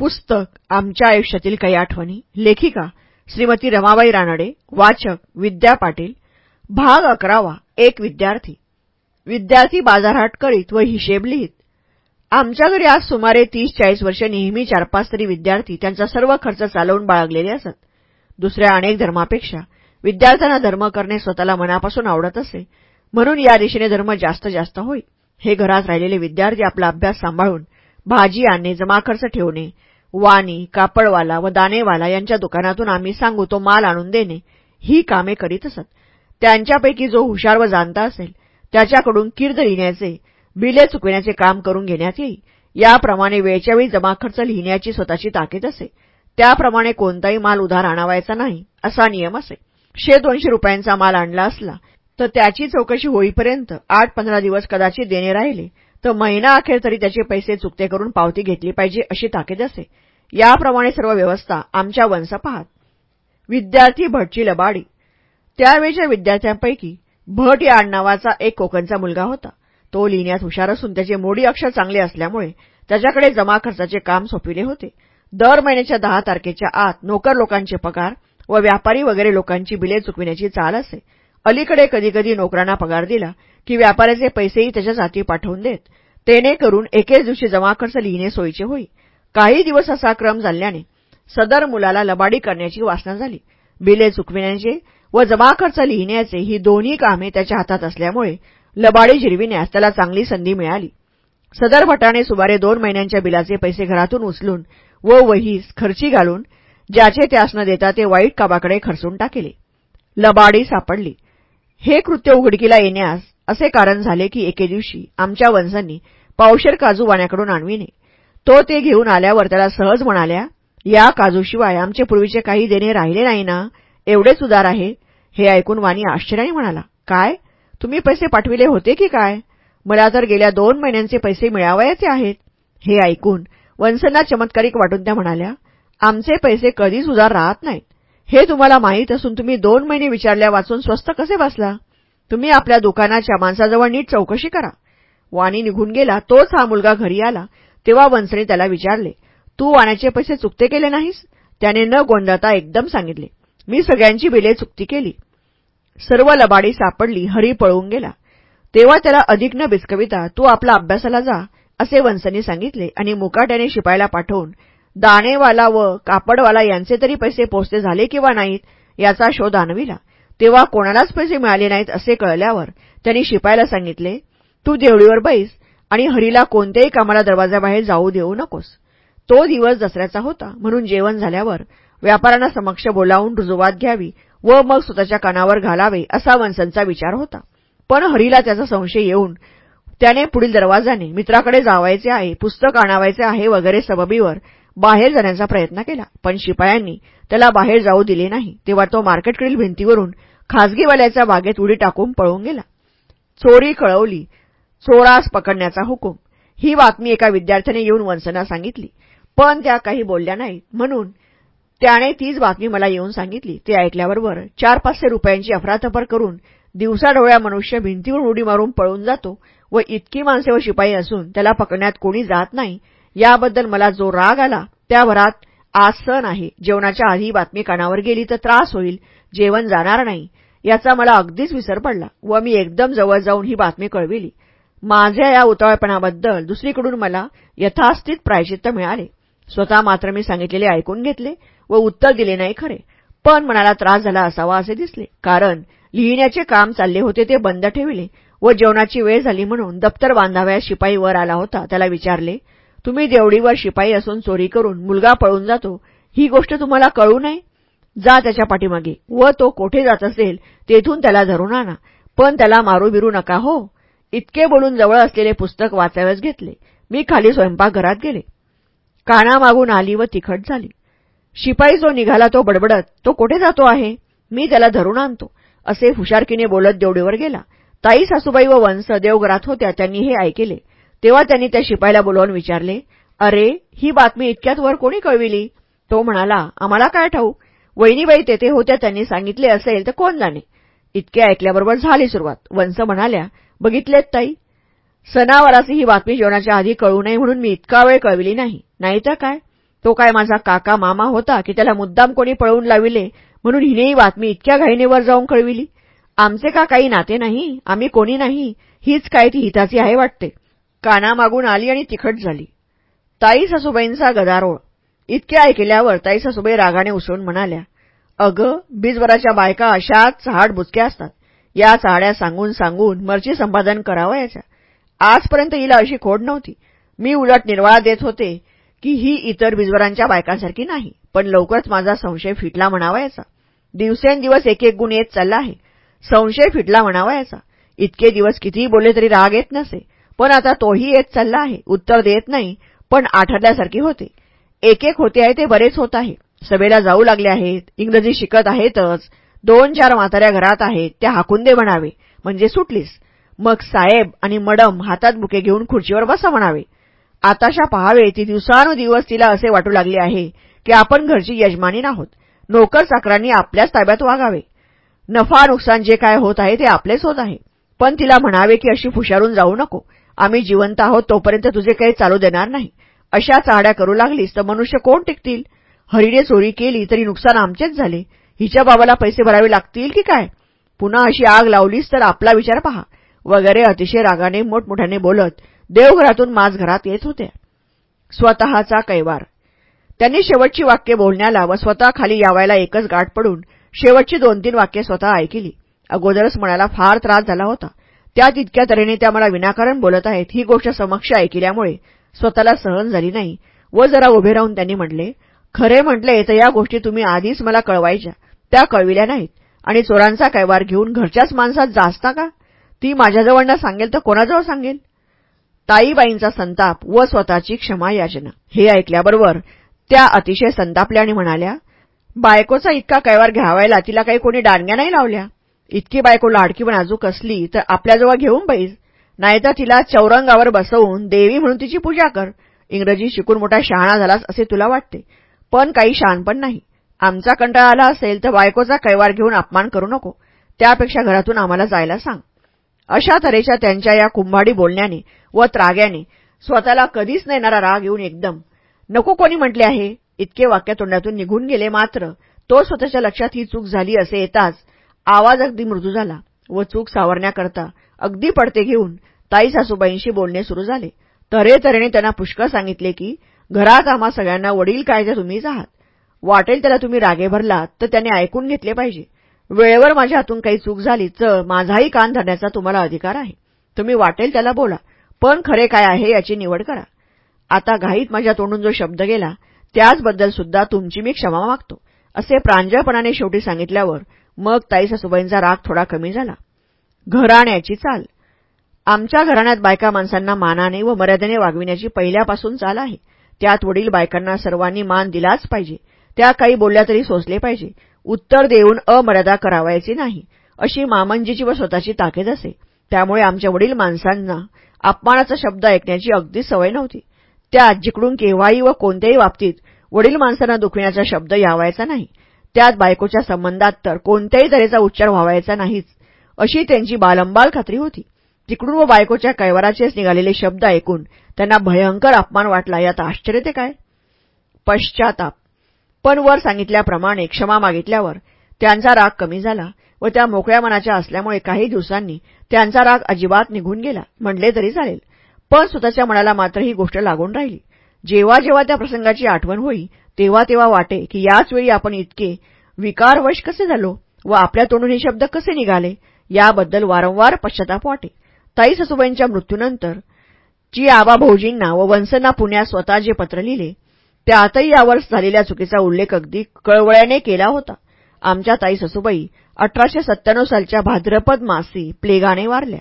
पुस्तक आमच्या आयुष्यातील काही आठवणी लेखिका श्रीमती रमाबाई रानडे वाचक विद्या पाटील भाग अकरावा एक विद्यार्थी. विद्यार्थी बाजारहाट करीत व हिशेब लिहित. आमच्या घरी आज सुमारे तीस चाळीस वर्ष नेहमी चार पाच तरी विद्यार्थी त्यांचा सर्व खर्च चालवून बाळगलेले असत. दुसऱ्या अनेक धर्मापेक्षा विद्यार्थ्यांना धर्म करणे स्वतःला मनापासून आवडत असे. म्हणून या दिशेने धर्म जास्त जास्त होई हे घरात राहिलेले विद्यार्थी आपला अभ्यास सांभाळून भाजी आणणे जमाखर्च ठेवणे वाणी कापडवाला व दानेवाला यांच्या दुकानातून आम्ही सांगू तो माल आणून देणे. ही कामे करीत असत. त्यांच्यापैकी जो हुशार व जाणता असेल त्याच्याकडून कीर्द लिहिण्याचे बिले चुकविण्याचे काम करून घेण्यात येई याप्रमाणे वेळच्या वेळी जमाखर्च लिहिण्याची स्वतःची ताकीद असे. त्याप्रमाणे कोणताही माल उधार आणावायचा नाही असा नियम असे. शे दोनशे रुपयांचा माल आणला असला तर त्याची चौकशी होईपर्यंत आठ पंधरा दिवस कदाचित देणे राहिले तर महिना अखेर तरी त्याचे पैसे चुकते करून पावती घेतली पाहिजे अशी ताकीद असे. याप्रमाणे सर्व व्यवस्था आमच्या वंश पाहत. विद्यार्थी भटची लबाडी. त्यावेळच्या विद्यार्थ्यांपैकी भट या आडनावाचा एक कोकणचा मुलगा होता. तो लिहिण्यात हुशार असून त्याचे मोडी अक्षर चांगले असल्यामुळे त्याच्याकडे जमा खर्चाचे काम सोपविले होते. दर महिन्याच्या दहा तारखेच्या आत नोकर लोकांचे पगार व व्यापारी वगैरे लोकांची बिले चुकविण्याची चाल असे. अलीकडे कधीकधी नोकरांना पगार दिला की व्यापाऱ्याचे पैसेही त्याच्याच हाती पाठवून देत. तेने करून एकेच दिवशी जमा खर्च लिहिणे सोयीचे होई. काही दिवस असा क्रम चालल्याने सदर मुलाला लबाडी करण्याची वासना झाली. बिले चुकविण्याचे व जमा खर्च लिहिण्याचे ही दोन्ही कामे त्याच्या हातात असल्यामुळे लबाडी जिरविण्यास त्याला चांगली संधी मिळाली. सदर भटाने सुमारे दोन महिन्यांच्या बिलाचे पैसे घरातून उचलून व वहीस खर्ची घालून ज्याचे त्यास न देता ते वाईट कामाकडे खर्चून टाकेले. लबाडी सापडली. हे कृत्य उघडकीला येण्यास असे कारण झाले की एके दिवशी आमच्या वंशांनी पावशेर काजू वाण्याकडून आणविणे तो ते घेऊन आल्यावर त्याला सहज म्हणाल्या या काजूशिवाय आमचे पूर्वीचे काही देणे राहिले नाही ना? एवढेच उदार आहे. हे ऐकून वाणी आश्चर्याने म्हणाला काय? तुम्ही पैसे पाठविले होते की काय? मला तर गेल्या दोन महिन्यांचे पैसे मिळावायचे आहेत. हे ऐकून वंसना चमत्कारिक वाटून त्या म्हणाल्या आमचे पैसे कधीच उदार राहत नाही हे तुम्हाला माहीत असून तुम्ही दोन महिने विचारल्या वाचून स्वस्त कसे बसला? तुम्ही आपल्या दुकानाच्या माणसाजवळ नीट चौकशी करा. वाणी निघून गेला तोच हा मुलगा घरी आला. तेव्हा वंसने त्याला विचारले तू वाण्याचे पैसे चुकते केले नाहीस? त्याने न गोंधळता एकदम सांगितले मी सगळ्यांची बिले चुकती केली. सर्व लबाडी सापडली हरी पळून गेला. तेव्हा त्याला अधिक न बिस्कविता तू आपला अभ्यासाला जा असे वंसने सांगितले आणि मुकाट्याने शिपायला पाठवून दाणेवाला व कापडवाला यांचे तरी पैसे पोचते झाले किंवा नाहीत याचा शोध आणविला तेव्हा कोणालाच पैसे मिळाले नाहीत असे कळल्यावर त्यांनी शिपायला सांगितले तू देवळीवर बैस आणि हरीला कोणत्याही कामाला दरवाजाबाहेर जाऊ देऊ नकोस. तो दिवस दसऱ्याचा होता. म्हणून जेवण झाल्यावर व्यापाऱ्यांना समक्ष बोलावून रुजुवात घ्यावी व मग स्वतःच्या कानावर घालावे असा वंसनचा विचार होता. पण हरीला त्याचा संशय येऊन त्याने पुढील दरवाजाने मित्राकडे जावायचे आहे पुस्तक आणावायचे आहे वगैरे सबबीवर बाहेर जाण्याचा प्रयत्न केला. पण शिपायांनी त्याला बाहेर जाऊ दिले नाही. तेव्हा तो मार्केटकडील भिंतीवरून खासगीवाल्याच्या बागेत उडी टाकून पळून गेला. चोरी कळवली. चोरास पकडण्याचा हुकूम. ही बातमी एका विद्यार्थ्याने येऊन वंसना सांगितली. पण त्या काही बोलल्या नाहीत. म्हणून त्याने तीच बातमी मला येऊन सांगितली. ते ऐकल्याबरोबर चार पाचशे रुपयांची अफरातफर करून दिवसाढोळ्या मनुष्य भिंतीवर उडी मारून पळून जातो व इतकी माणसे व शिपाई असून त्याला पकडण्यात कोणी जात नाही. याबद्दल मला जो राग आला त्या भरात आज सण आहे. जेवणाच्या आधी बातमी कानावर गेली तर त्रास होईल. जेवण जाणार नाही. याचा मला अगदीच विसर पडला व मी एकदम जवळ जाऊन ही बातमी कळविली. माझ्या या उतावळपणाबद्दल दुसरीकडून मला यथास्थित प्रायचित्त मिळाले. स्वतः मात्र मी सांगितलेले ऐकून घेतले व उत्तर दिले नाही खरे. पण मनाला त्रास झाला असावा असे दिसले. कारण लिहिण्याचे काम चालले होते ते बंद ठेविले व जेवणाची वेळ झाली म्हणून दप्तर बांधाव्या शिपाई वर आला होता. त्याला विचारले तुम्ही देवडीवर शिपाई असून चोरी करून मुलगा पळून जातो ही गोष्ट तुम्हाला कळू नये? जा त्याच्या पाठीमागे. व तो कोठे जात असेल तेथून त्याला धरून आणा. पण त्याला मारू बिरू नका हो. इतके बोलून जवळ असलेले पुस्तक वाचाव्यास घेतले. मी खाली स्वयंपाकघरात गेले. कानामागून आली व तिखट झाली. शिपाई जो निघाला तो बडबडत तो कोठे जातो आहे? मी त्याला धरून आणतो. असे हुशारकीने बोलत देवडीवर गेला. ताई सासूबाई व वंश देवघरात होत्या त्यांनी हे ऐकले. तेव्हा त्यांनी त्या शिपाईला बोलवून विचारले अरे ही बातमी इतक्यात वर कोणी कळविली? तो म्हणाला आम्हाला काय ठाऊ? वहिनीबाई तेथे होत्या त्यांनी सांगितले असेल तर कोण जाणे? इतके ऐकल्याबरोबर झाली सुरुवात. वंश म्हणाल्या बघितलेत ताई. सणावाराची ही बातमी जेवणाच्या आधी कळू नये म्हणून मी इतका वेळ कळविली नाही. नाहीतर काय? तो काय माझा काका मामा होता की त्याला मुद्दाम कोणी पळवून लाविले म्हणून हिनेही बातमी इतक्या घाईनेवर जाऊन कळविली? आमचे का काही नाते नाही? आम्ही कोणी नाही? हीच काय ती हिताची आहे वाटते. कानामागून आली आणि तिखट झाली. ताई सासूबाईंचा गदारोळ. इतके ऐकल्यावर ताई सासूबाई रागाने उसळून म्हणाल्या अगं बीजवराच्या बायका अशाच चहाड बुचक्या असतात. या चहाड्या सांगून सांगून मर्ची संपादन करावयाच्या. आजपर्यंत हिला अशी खोड नव्हती. मी उलट निर्वाळा देत होते की ही इतर बिजवरांच्या बायकांसारखी नाही पण लवकरच माझा संशय फिटला म्हणावा याचा दिवसेंदिवस एक एक गुण येत चालला आहे. संशय फिटला म्हणावा याचा इतके दिवस कितीही बोलले तरी राग येत नसे. पण आता तोही येत चालला आहे. उत्तर देत नाही पण आठरल्यासारखी होते. एक एक होते आहे ते बरेच होत आहे. सभेला जाऊ लागले आहेत इंग्रजी शिकत आहेतच. दोन चार म्हाताऱ्या घरात आहेत त्या दे म्हणावे म्हणजे सुटलीस. मग साहेब आणि मडम हातात बुके घेऊन खुर्चीवर बसा म्हणावे. आताशा पहावे ती दिवसानुदिवस तिला असे वाटू लागले आहे की आपण घरची यजमानी नाहोत. नोकर चाकरांनी आपल्याच ताब्यात वागावे. नफा नुकसान जे काय होत आहे ते आपलेच होत आहे. पण तिला म्हणावे की अशी फुशारून जाऊ नको. आम्ही जिवंत आहोत तोपर्यंत तुझे काही चालू देणार नाही. अशा चाहड्या करू लागलीस तर मनुष्य कोण टिकतील? हरीने चोरी केली तरी नुकसान आमचेच झाले. हिच्या बाबाला पैसे भरावे लागतील की काय? पुन्हा अशी आग लावलीस तर आपला विचार पहा. वगैरे अतिशय रागाने मोठमोठ्याने बोलत देवघरातून माझ घरात येत होत्या स्वतःचा कैवार. त्यांनी शेवटची वाक्य बोलण्याला व स्वतः खाली यावायला एकच गाठ पडून शेवटची दोन तीन वाक्य स्वतः ऐकली. अगोदरच मनाला फार त्रास झाला होता. त्या तितक्या तऱ्हेने त्या मला विनाकारण बोलत आहेत ही गोष्ट समक्ष ऐकल्यामुळे स्वतःला सहन झाली नाही. व जरा उभे राहून त्यांनी म्हटले खरे म्हटले तर या गोष्टी तुम्ही आधीच मला कळवायच्या. त्या कळविल्या नाहीत. आणि चोरांचा कैवार घेऊन घरच्याच माणसात जास्ता का? ती माझ्याजवळ सांगेल तर कोणाजवळ सांगेल? ताईबाईंचा संताप व स्वतःची क्षमा याचना. हे ऐकल्याबरोबर त्या अतिशय संतापल्या आणि म्हणाल्या बायकोचा इतका कैवार घ्यावायला तिला काही कोणी डाणग्या नाही लावल्या? इतकी बायको लाडकी पण नाजूक असली तर आपल्याजवळ घेऊन बैस. नाहीतर तिला चौरंगावर बसवून देवी म्हणून तिची पूजा कर. इंग्रजी शिकून मोठा शहाणा झालास असे तुला वाटते. पण काही शहाणपण नाही. आमचा कंटाळा आला असेल तर बायकोचा कैवार घेऊन अपमान करू नको. त्यापेक्षा घरातून आम्हाला जायला सांग. अशा तऱ्हेच्या त्यांच्या या कुंभाडी बोलण्याने व त्राग्याने स्वतःला कधीच नेणारा राग येऊन एकदम. नको कोणी म्हटले आहे. इतके वाक्य तोंडातून निघून गेले मात्र तो स्वतःच्या लक्षात ही चूक झाली असे येताच आवाज अगदी मृदू झाला व चूक सावरण्याकरता अगदी पडते घेऊन ताई सासूबाईंशी बोलणे सुरू झाले. तऱ्हेतऱ्हेने त्यांना पुष्कळ सांगितले की घरात आम्हा सगळ्यांना वडील काय तर तुम्हीच आहात. वाटेल त्याला तुम्ही रागे भरलात तर त्याने ऐकून घेतले पाहिजे. वेळेवर माझ्या हातून काही चूक झाली तर माझाही कान धरण्याचा तुम्हाला अधिकार आहे. तुम्ही वाटेल त्याला बोला पण खरे काय आहे याची निवड करा. आता घाईत माझ्या तोंडून जो शब्द गेला त्याचबद्दल सुद्धा तुमची मी क्षमा मागतो. असे प्रांजळपणाने शेवटी सांगितल्यावर मग ताई सासूबाईंचा राग थोडा कमी झाला. घराण्याची चाल. आमच्या घराण्यात बायका माणसांना मानाने व मर्यादेने वागविण्याची पहिल्यापासून चाल आहे. त्यात वडील बायकांना सर्वांनी मान दिलाच पाहिजे. त्या काही बोलल्या तरी सोसले पाहिजे. उत्तर देऊन अमर्यादा करावायची नाही. अशी मामंजीची व स्वतःची ताकीद असे. त्यामुळे आमच्या वडील माणसांना अपमानाचा शब्द ऐकण्याची अगदी सवय नव्हती. त्यात जिकडून केव्हाही व कोणत्याही बाबतीत वडील माणसांना दुखविण्याचा शब्द यावायचा नाही. त्यात बायकोच्या संबंधात तर कोणत्याही तऱ्हेचा उच्चार व्हावायचा नाहीच अशी त्यांची बालंबाल खात्री होती. तिकडून व बायकोच्या कैवाराचेच निघालेले शब्द ऐकून त्यांना भयंकर अपमान वाटला. यात आश्चर्य ते काय? पश्चाताप. पण वर सांगितल्याप्रमाणे क्षमा मागितल्यावर त्यांचा राग कमी झाला व त्या मोकळ्या मनाच्या असल्यामुळे काही दिवसांनी त्यांचा राग अजिबात निघून गेला. म्हणले तरी चालेल. पण स्वतःच्या मनाला मात्र ही गोष्ट लागून राहिली. जेव्हा जेव्हा त्या प्रसंगाची आठवण होई तेव्हा तेव्हा वाटे की याच वेळी आपण इतके विकारवश कसे झालो व आपल्या तोंडून हे शब्द कसे निघाले? याबद्दल वारंवार पश्चाताप वाटे. ताई ससुबाईंच्या मृत्यूनंतर जी आबा भाऊजींना व वंसना पुण्यात स्वतः जे पत्र लिहिले त्यातही यावर झालेल्या चुकीचा उल्लेख अगदी कळवळ्याने केला होता. आमच्या ताई ससुबाई अठराशे सत्त्याण्णव सालच्या भाद्रपद मासी प्लेगाने वारल्या.